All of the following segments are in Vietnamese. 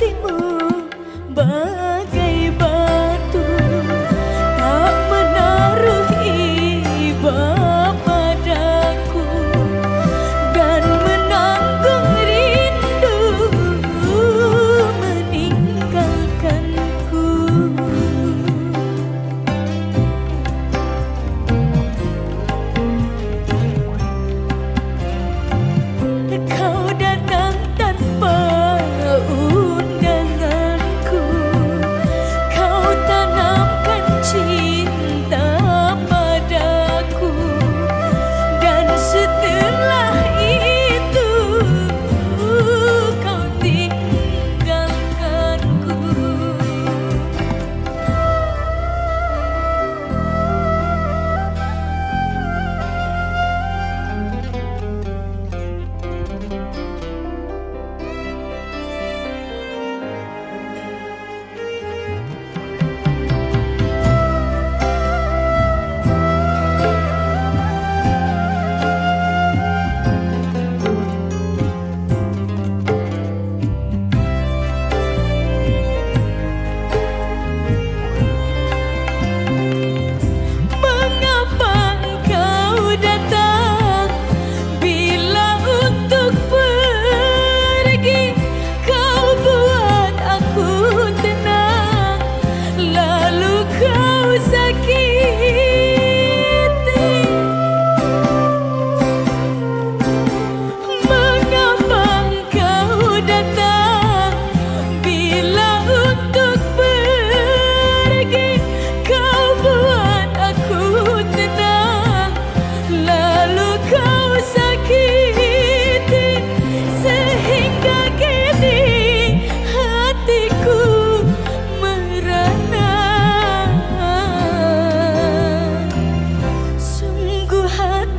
tiếng mưa bờ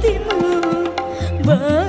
hatimu ber